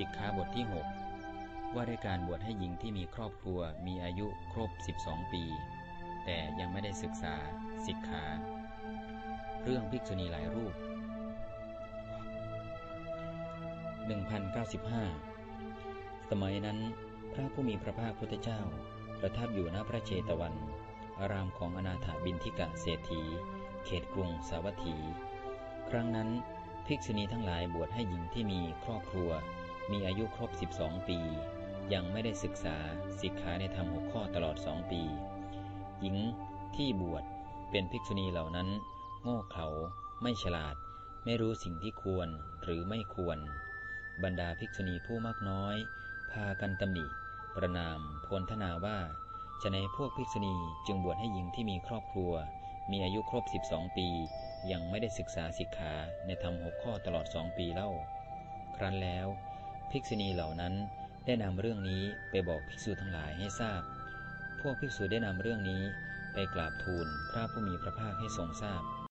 สิกขาบทที่ 6 ว่าด้วยการบวชให้หญิงที่มีครอบครัวมีอายุครบ 12 ปี แต่ยังไม่ได้ศึกษาสิกขาเรื่องภิกษุณีหลายรูป 1095 สมัยนั้น พระผู้มีพระภาคพุทธเจ้า ประทับอยู่ณพระเชตวัน อารามของอนาถาบินทิกะเศรษฐี เขตกรุงสาวัตถี ครั้งนั้น ภิกษุณีทั้งหลายบวชให้หญิงที่มีครอบครัว มีอายุครบ 12 ปี ยังไม่ได้ศึกษาสิกขาในธรรมหกข้อตลอดสองปี หญิงที่บวชเป็นภิกษุณีเหล่านั้น โง่เขลาไม่ฉลาด ไม่รู้สิ่งที่ควรหรือไม่ควร บรรดาภิกษุณีผู้มากน้อย พากันตำหนิประนามพลทนาว่าจะในพวกภิกษุณีจึงบวชให้หญิงที่มีครอบครัว มีอายุครบ 12 ปี ยังไม่ได้ศึกษาสิกขาในธรรมหกข้อตลอดสองปีเล่า ครั้นแล้ว ภิกษุณีเหล่านั้นได้นำเรื่องนี้ไปบอกภิกษุทั้งหลายให้ทราบ พวกภิกษุได้นำเรื่องนี้ไปกราบทูลพระผู้มีพระภาคให้ทรงทราบ